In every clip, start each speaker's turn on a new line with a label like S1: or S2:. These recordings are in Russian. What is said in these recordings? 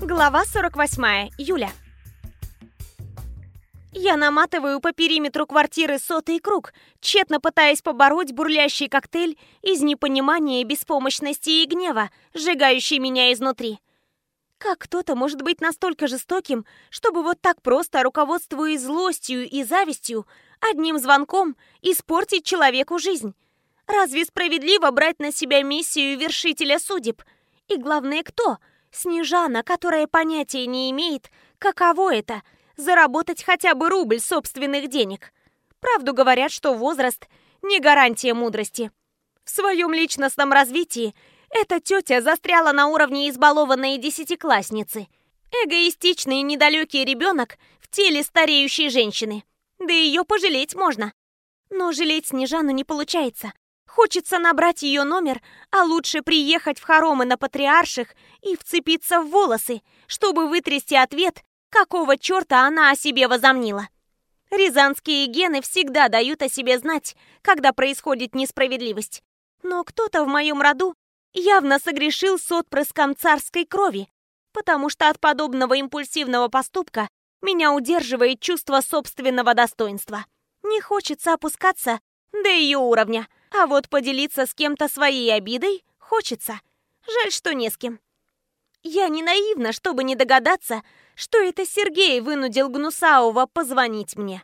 S1: Глава 48. Юля. Я наматываю по периметру квартиры сотый круг, тщетно пытаясь побороть бурлящий коктейль из непонимания, беспомощности и гнева, сжигающий меня изнутри. Как кто-то может быть настолько жестоким, чтобы вот так просто, руководствуясь злостью и завистью, одним звонком испортить человеку жизнь? Разве справедливо брать на себя миссию вершителя судеб? И главное, кто? Снежана, которая понятия не имеет, каково это – заработать хотя бы рубль собственных денег. Правду говорят, что возраст – не гарантия мудрости. В своем личностном развитии эта тетя застряла на уровне избалованной десятиклассницы. Эгоистичный недалекий ребенок в теле стареющей женщины. Да ее пожалеть можно. Но жалеть Снежану не получается. Хочется набрать ее номер, а лучше приехать в хоромы на Патриарших и вцепиться в волосы, чтобы вытрясти ответ, какого черта она о себе возомнила. Рязанские гены всегда дают о себе знать, когда происходит несправедливость. Но кто-то в моем роду явно согрешил с отпрыском царской крови, потому что от подобного импульсивного поступка меня удерживает чувство собственного достоинства. Не хочется опускаться до ее уровня – а вот поделиться с кем-то своей обидой хочется. Жаль, что не с кем. Я не наивна, чтобы не догадаться, что это Сергей вынудил Гнусаова позвонить мне.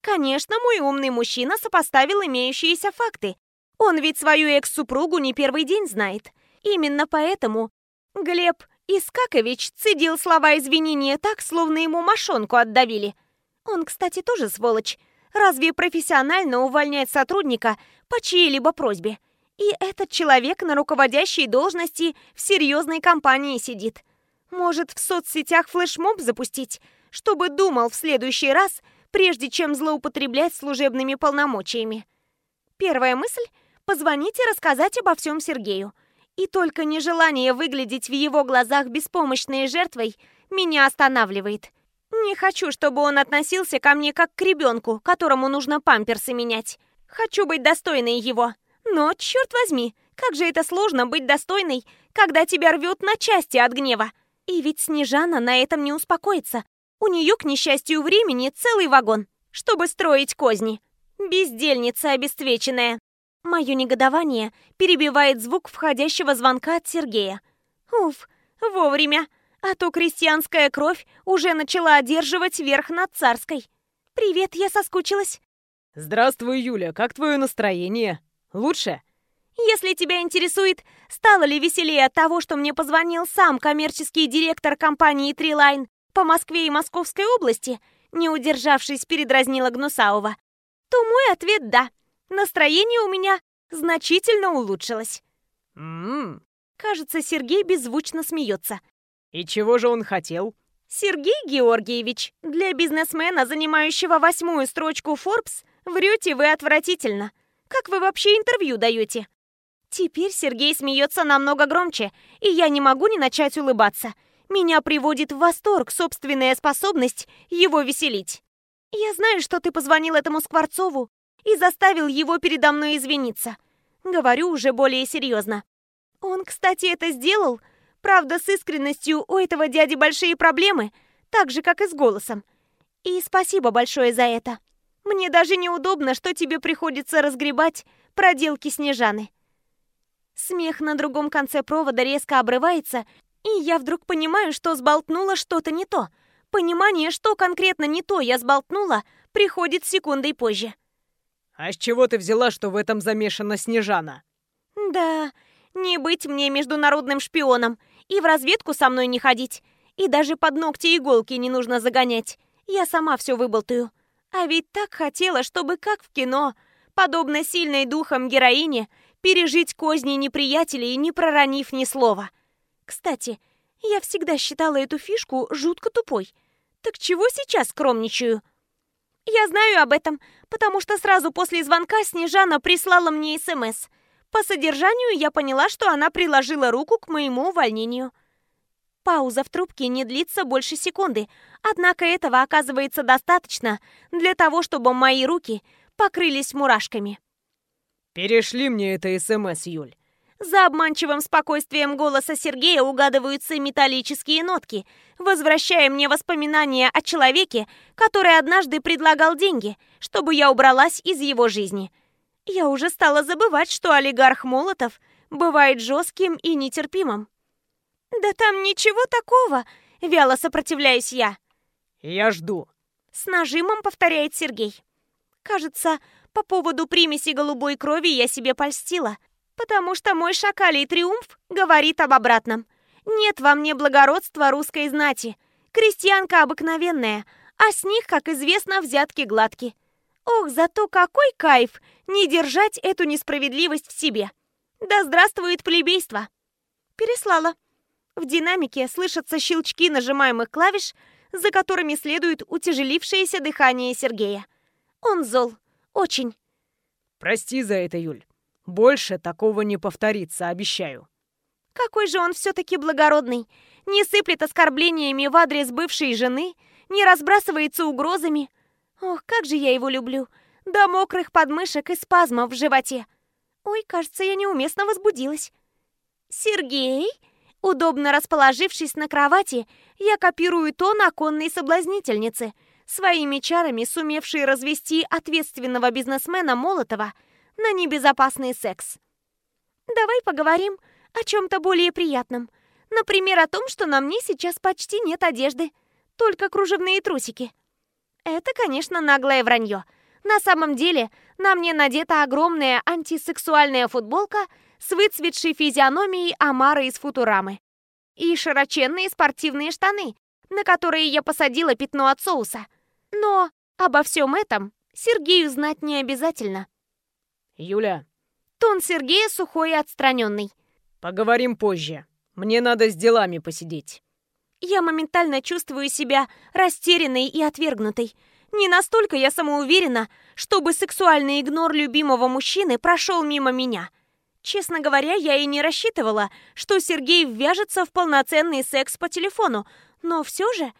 S1: Конечно, мой умный мужчина сопоставил имеющиеся факты. Он ведь свою экс-супругу не первый день знает. Именно поэтому Глеб Искакович цедил слова извинения так, словно ему мошонку отдавили. Он, кстати, тоже сволочь. Разве профессионально увольнять сотрудника по чьей-либо просьбе? И этот человек на руководящей должности в серьезной компании сидит. Может, в соцсетях флешмоб запустить, чтобы думал в следующий раз, прежде чем злоупотреблять служебными полномочиями. Первая мысль – позвонить и рассказать обо всем Сергею. И только нежелание выглядеть в его глазах беспомощной жертвой меня останавливает – не хочу, чтобы он относился ко мне как к ребенку, которому нужно памперсы менять. Хочу быть достойной его. Но, черт возьми, как же это сложно быть достойной, когда тебя рвет на части от гнева. И ведь Снежана на этом не успокоится. У нее, к несчастью, времени целый вагон, чтобы строить козни. Бездельница обесцвеченная. Мое негодование перебивает звук входящего звонка от Сергея. Уф, вовремя а то крестьянская кровь уже начала одерживать верх над царской. «Привет, я соскучилась».
S2: «Здравствуй, Юля, как твое настроение? Лучше?»
S1: «Если тебя интересует, стало ли веселее от того, что мне позвонил сам коммерческий директор компании «Трилайн» по Москве и Московской области, не удержавшись, передразнила Гнусаова, то мой ответ «да». Настроение у меня значительно улучшилось.
S2: «М-м-м».
S1: Кажется, Сергей беззвучно смеется.
S2: И чего же он хотел?
S1: Сергей Георгиевич, для бизнесмена, занимающего восьмую строчку Forbes, врете вы отвратительно. Как вы вообще интервью даете? Теперь Сергей смеется намного громче, и я не могу не начать улыбаться. Меня приводит в восторг собственная способность его веселить. Я знаю, что ты позвонил этому Скворцову и заставил его передо мной извиниться. Говорю уже более серьезно. Он, кстати, это сделал, Правда, с искренностью у этого дяди большие проблемы, так же, как и с голосом. И спасибо большое за это. Мне даже неудобно, что тебе приходится разгребать проделки Снежаны. Смех на другом конце провода резко обрывается, и я вдруг понимаю, что сболтнула что-то не то. Понимание, что конкретно не то я сболтнула, приходит секундой позже.
S2: «А с чего ты взяла, что в этом замешана Снежана?»
S1: «Да, не быть мне международным шпионом и в разведку со мной не ходить, и даже под ногти иголки не нужно загонять. Я сама все выболтаю. А ведь так хотела, чтобы, как в кино, подобно сильной духом героине, пережить козни неприятелей, не проронив ни слова. Кстати, я всегда считала эту фишку жутко тупой. Так чего сейчас скромничаю? Я знаю об этом, потому что сразу после звонка Снежана прислала мне СМС. По содержанию я поняла, что она приложила руку к моему увольнению. Пауза в трубке не длится больше секунды, однако этого оказывается достаточно для того, чтобы мои руки покрылись мурашками.
S2: «Перешли мне это СМС, Юль»,
S1: За обманчивым спокойствием голоса Сергея угадываются металлические нотки, возвращая мне воспоминания о человеке, который однажды предлагал деньги, чтобы я убралась из его жизни. Я уже стала забывать, что олигарх Молотов бывает жестким и нетерпимым. «Да там ничего такого!» — вяло сопротивляюсь я.
S2: «Я жду», —
S1: с нажимом повторяет Сергей. Кажется, по поводу примеси голубой крови я себе польстила, потому что мой шакалий триумф говорит об обратном. Нет во мне благородства русской знати. Крестьянка обыкновенная, а с них, как известно, взятки гладки. Ох, зато какой кайф не держать эту несправедливость в себе. Да здравствует плебейство. Переслала. В динамике слышатся щелчки нажимаемых клавиш, за которыми следует утяжелившееся дыхание Сергея. Он зол. Очень.
S2: «Прости за это, Юль. Больше такого не повторится, обещаю».
S1: Какой же он все-таки благородный. Не сыплет оскорблениями в адрес бывшей жены, не разбрасывается угрозами. Ох, как же я его люблю. До мокрых подмышек и спазмов в животе. Ой, кажется, я неуместно возбудилась. Сергей? Удобно расположившись на кровати, я копирую тон оконной соблазнительницы, своими чарами сумевшей развести ответственного бизнесмена Молотова на небезопасный секс. Давай поговорим о чем-то более приятном. Например, о том, что на мне сейчас почти нет одежды, только кружевные трусики. Это, конечно, наглое вранье. На самом деле, на мне надета огромная антисексуальная футболка с выцветшей физиономией Амара из Футурамы. И широченные спортивные штаны, на которые я посадила пятно от соуса. Но обо всем этом Сергею знать не обязательно.
S2: «Юля!»
S1: Тон Сергея сухой и отстраненный.
S2: «Поговорим позже. Мне надо с делами посидеть».
S1: Я моментально чувствую себя растерянной и отвергнутой. Не настолько я самоуверена, чтобы сексуальный игнор любимого мужчины прошел мимо меня. Честно говоря, я и не рассчитывала, что Сергей ввяжется в полноценный секс по телефону, но все же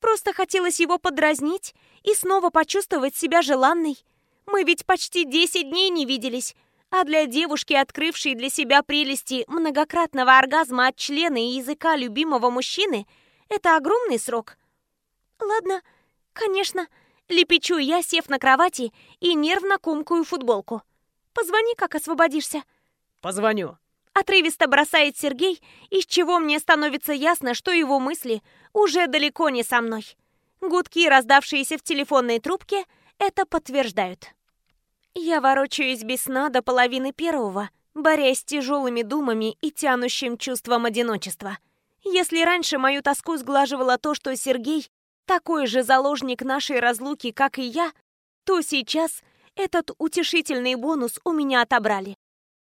S1: просто хотелось его подразнить и снова почувствовать себя желанной. Мы ведь почти 10 дней не виделись, а для девушки, открывшей для себя прелести многократного оргазма от члена и языка любимого мужчины, это огромный срок. Ладно, конечно, лепечу я, сев на кровати и нервно кумкую футболку. Позвони, как освободишься.
S2: Позвоню.
S1: Отрывисто бросает Сергей, из чего мне становится ясно, что его мысли уже далеко не со мной. Гудки, раздавшиеся в телефонной трубке, это подтверждают. Я ворочаюсь без сна до половины первого, борясь с тяжелыми думами и тянущим чувством одиночества. Если раньше мою тоску сглаживало то, что Сергей такой же заложник нашей разлуки, как и я, то сейчас этот утешительный бонус у меня отобрали.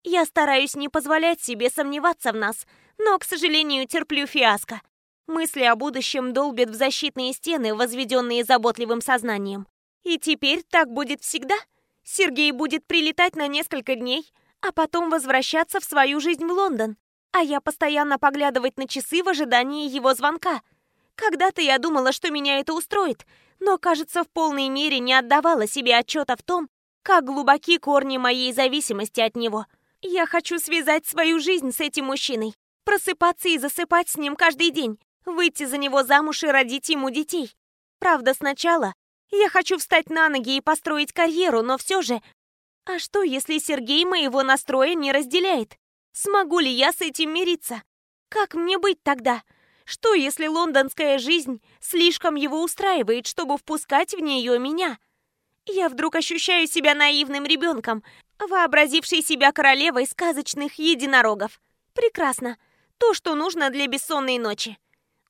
S1: Я стараюсь не позволять себе сомневаться в нас, но, к сожалению, терплю фиаско. Мысли о будущем долбят в защитные стены, возведенные заботливым сознанием. И теперь так будет всегда — Сергей будет прилетать на несколько дней, а потом возвращаться в свою жизнь в Лондон, а я постоянно поглядывать на часы в ожидании его звонка. Когда-то я думала, что меня это устроит, но, кажется, в полной мере не отдавала себе отчета в том, как глубоки корни моей зависимости от него. Я хочу связать свою жизнь с этим мужчиной, просыпаться и засыпать с ним каждый день, выйти за него замуж и родить ему детей. Правда, сначала я хочу встать на ноги и построить карьеру, но все же... А что, если Сергей моего настроя не разделяет? Смогу ли я с этим мириться? Как мне быть тогда? Что, если лондонская жизнь слишком его устраивает, чтобы впускать в нее меня? Я вдруг ощущаю себя наивным ребенком, вообразившей себя королевой сказочных единорогов. Прекрасно. То, что нужно для бессонной ночи.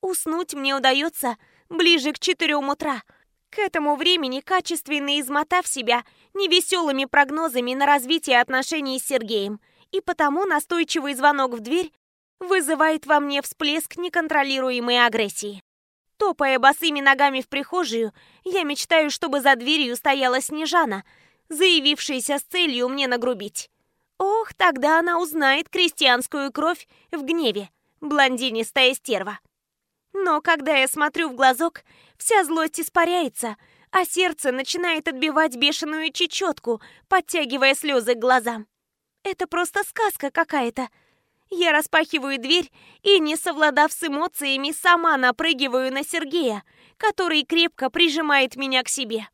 S1: Уснуть мне удается ближе к четырем утра – к этому времени, качественно измотав себя невеселыми прогнозами на развитие отношений с Сергеем, и потому настойчивый звонок в дверь вызывает во мне всплеск неконтролируемой агрессии. Топая босыми ногами в прихожую, я мечтаю, чтобы за дверью стояла Снежана, заявившаяся с целью мне нагрубить. Ох, тогда она узнает крестьянскую кровь в гневе, блондинистая стерва. Но когда я смотрю в глазок, вся злость испаряется, а сердце начинает отбивать бешеную чечетку, подтягивая слезы к глазам. Это просто сказка какая-то. Я распахиваю дверь и, не совладав с эмоциями, сама напрыгиваю на Сергея, который крепко прижимает меня к себе.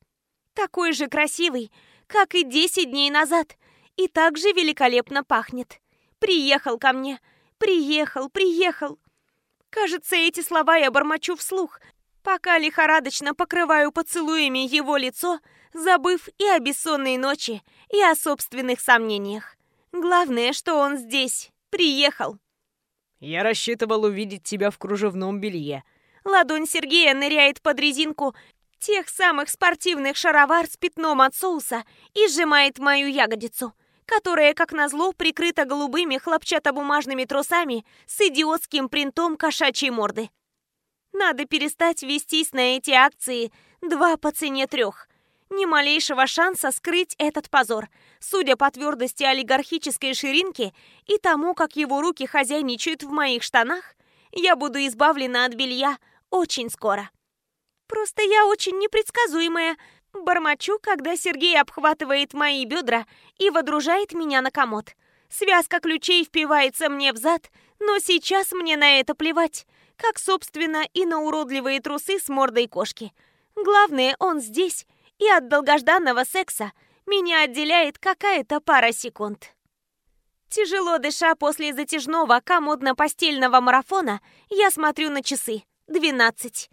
S1: Такой же красивый, как и 10 дней назад, и так же великолепно пахнет. Приехал ко мне, приехал, приехал. Кажется, эти слова я бормочу вслух, пока лихорадочно покрываю поцелуями его лицо, забыв и о бессонной ночи, и о собственных сомнениях. Главное, что он здесь, приехал.
S2: Я рассчитывал увидеть тебя в кружевном белье.
S1: Ладонь Сергея ныряет под резинку тех самых спортивных шаровар с пятном от соуса и сжимает мою ягодицу которая, как назло, прикрыта голубыми хлопчатобумажными трусами с идиотским принтом кошачьей морды. Надо перестать вестись на эти акции два по цене трех. Ни малейшего шанса скрыть этот позор, судя по твердости олигархической ширинки и тому, как его руки хозяйничают в моих штанах, я буду избавлена от белья очень скоро. Просто я очень непредсказуемая, Бормочу, когда Сергей обхватывает мои бедра и водружает меня на комод. Связка ключей впивается мне в зад, но сейчас мне на это плевать, как, собственно, и на уродливые трусы с мордой кошки. Главное, он здесь, и от долгожданного секса меня отделяет какая-то пара секунд. Тяжело дыша после затяжного комодно-постельного марафона, я смотрю на часы. Двенадцать.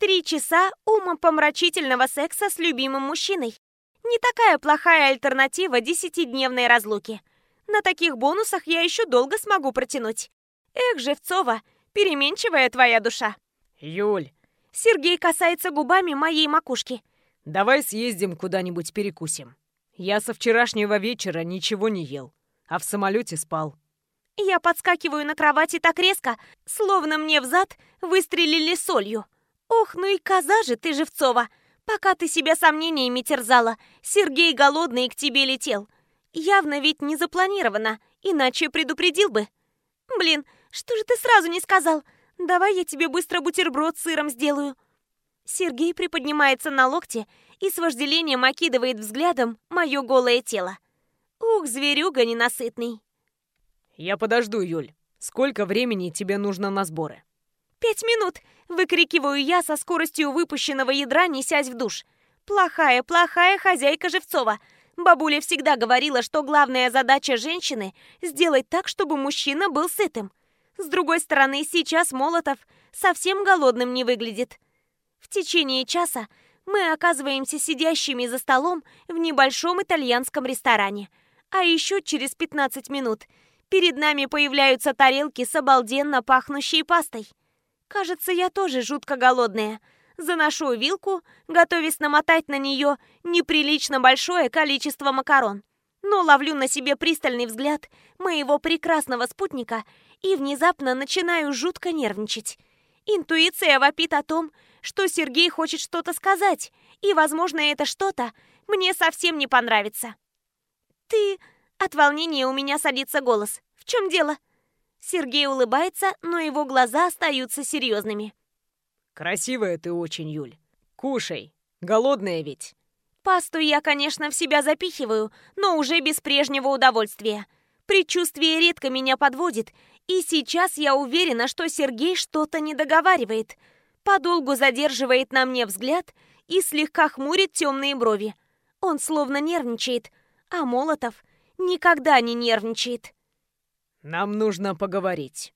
S1: Три часа умопомрачительного секса с любимым мужчиной. Не такая плохая альтернатива десятидневной разлуки. На таких бонусах я еще долго смогу протянуть. Эх, Живцова, переменчивая твоя душа.
S2: Юль.
S1: Сергей касается губами моей макушки.
S2: Давай съездим куда-нибудь перекусим. Я со вчерашнего вечера ничего не ел, а в самолете спал.
S1: Я подскакиваю на кровати так резко, словно мне в зад выстрелили солью. «Ох, ну и коза же ты, Живцова! Пока ты себя сомнениями терзала, Сергей голодный к тебе летел. Явно ведь не запланировано, иначе предупредил бы. Блин, что же ты сразу не сказал? Давай я тебе быстро бутерброд с сыром сделаю». Сергей приподнимается на локте и с вожделением окидывает взглядом мое голое тело. Ух, зверюга ненасытный.
S2: Я подожду, Юль. Сколько времени тебе нужно на сборы?
S1: «Пять минут!» — выкрикиваю я со скоростью выпущенного ядра, несясь в душ. «Плохая, плохая хозяйка Живцова!» Бабуля всегда говорила, что главная задача женщины – сделать так, чтобы мужчина был сытым. С другой стороны, сейчас Молотов совсем голодным не выглядит. В течение часа мы оказываемся сидящими за столом в небольшом итальянском ресторане. А еще через 15 минут перед нами появляются тарелки с обалденно пахнущей пастой. Кажется, я тоже жутко голодная. Заношу вилку, готовясь намотать на нее неприлично большое количество макарон. Но ловлю на себе пристальный взгляд моего прекрасного спутника и внезапно начинаю жутко нервничать. Интуиция вопит о том, что Сергей хочет что-то сказать, и, возможно, это что-то мне совсем не понравится. «Ты...» От волнения у меня садится голос. «В чем дело?» Сергей улыбается, но его глаза остаются серьезными.
S2: «Красивая ты очень, Юль. Кушай. Голодная ведь».
S1: Пасту я, конечно, в себя запихиваю, но уже без прежнего удовольствия. Предчувствие редко меня подводит, и сейчас я уверена, что Сергей что-то не договаривает. Подолгу задерживает на мне взгляд и слегка хмурит темные брови. Он словно нервничает, а Молотов никогда не нервничает.
S2: Нам нужно поговорить.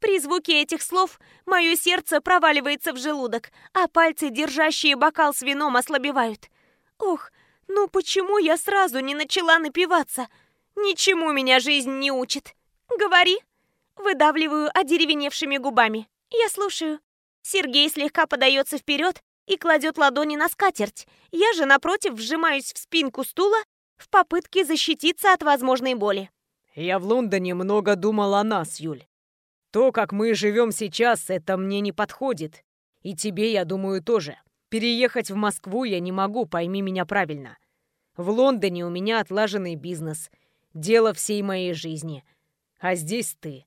S1: При звуке этих слов мое сердце проваливается в желудок, а пальцы, держащие бокал с вином, ослабевают. Ох, ну почему я сразу не начала напиваться? Ничему меня жизнь не учит. Говори. Выдавливаю одеревеневшими губами. Я слушаю. Сергей слегка подается вперед и кладет ладони на скатерть. Я же, напротив, вжимаюсь в спинку стула в попытке защититься от возможной боли.
S2: Я в Лондоне много думал о нас, Юль. То, как мы живем сейчас, это мне не подходит. И тебе, я думаю, тоже. Переехать в Москву я не могу, пойми меня правильно. В Лондоне у меня отлаженный бизнес. Дело всей моей жизни. А здесь ты.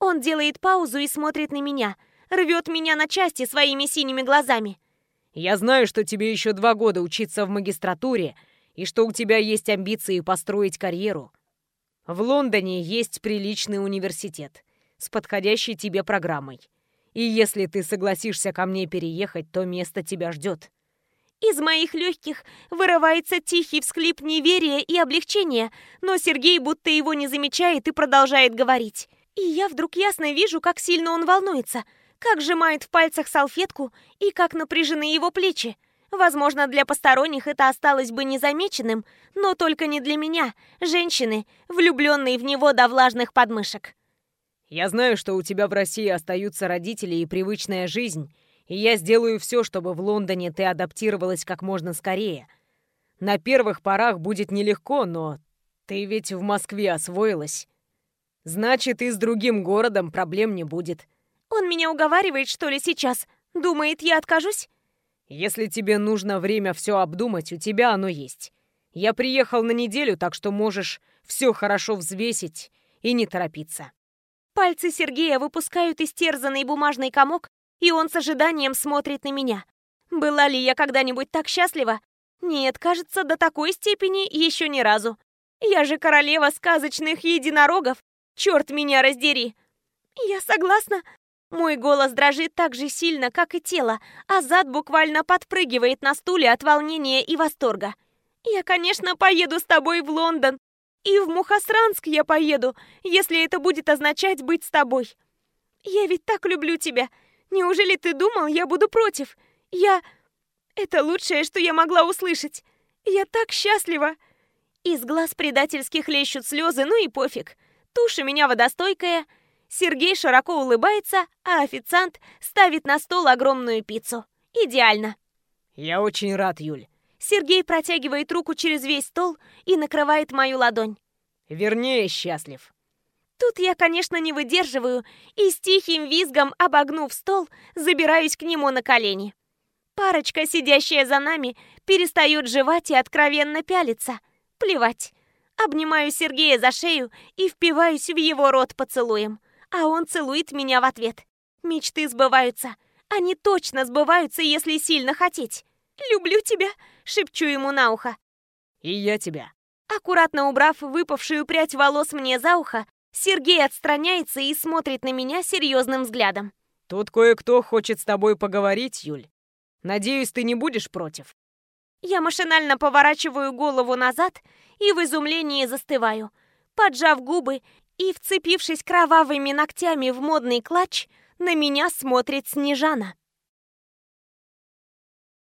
S1: Он делает паузу и смотрит на меня. Рвет меня на части своими синими глазами.
S2: Я знаю, что тебе еще два года учиться в магистратуре, и что у тебя есть амбиции построить карьеру. В Лондоне есть приличный университет с подходящей тебе программой. И если ты согласишься ко мне переехать, то место тебя ждет.
S1: Из моих легких вырывается тихий всхлип неверия и облегчения, но Сергей будто его не замечает и продолжает говорить. И я вдруг ясно вижу, как сильно он волнуется, как сжимает в пальцах салфетку и как напряжены его плечи. Возможно, для посторонних это осталось бы незамеченным, но только не для меня, женщины, влюбленной в него до влажных подмышек.
S2: Я знаю, что у тебя в России остаются родители и привычная жизнь, и я сделаю все, чтобы в Лондоне ты адаптировалась как можно скорее. На первых порах будет нелегко, но ты ведь в Москве освоилась. Значит, и с другим городом проблем не будет.
S1: Он меня уговаривает, что ли, сейчас? Думает, я откажусь?
S2: Если тебе нужно время все обдумать, у тебя оно есть. Я приехал на неделю, так что можешь все хорошо взвесить и не торопиться.
S1: Пальцы Сергея выпускают истерзанный бумажный комок, и он с ожиданием смотрит на меня. Была ли я когда-нибудь так счастлива? Нет, кажется, до такой степени еще ни разу. Я же королева сказочных единорогов. Черт меня раздери. Я согласна. Мой голос дрожит так же сильно, как и тело, а зад буквально подпрыгивает на стуле от волнения и восторга. Я, конечно, поеду с тобой в Лондон, и в Мухосранск я поеду, если это будет означать быть с тобой. Я ведь так люблю тебя. Неужели ты думал, я буду против? Я... Это лучшее, что я могла услышать. Я так счастлива. Из глаз предательских лещут слезы, ну и пофиг. Тушь у меня водостойкая. Сергей широко улыбается, а официант ставит на стол огромную пиццу. Идеально.
S2: Я очень рад, Юль.
S1: Сергей протягивает руку через весь стол и накрывает мою ладонь.
S2: Вернее, счастлив.
S1: Тут я, конечно, не выдерживаю и с тихим визгом, обогнув стол, забираюсь к нему на колени. Парочка, сидящая за нами, перестает жевать и откровенно пялиться. Плевать. Обнимаю Сергея за шею и впиваюсь в его рот поцелуем. А он целует меня в ответ. Мечты сбываются. Они точно сбываются, если сильно хотеть. «Люблю тебя!» — шепчу ему на ухо.
S2: «И я тебя!»
S1: Аккуратно убрав выпавшую прядь волос мне за ухо, Сергей отстраняется и смотрит на меня серьезным взглядом.
S2: «Тут кое-кто хочет с тобой поговорить, Юль. Надеюсь, ты не будешь против?»
S1: Я машинально поворачиваю голову назад и в изумлении застываю. Поджав губы и вцепившись кровавыми ногтями в модный клатч, на меня смотрит Снежана.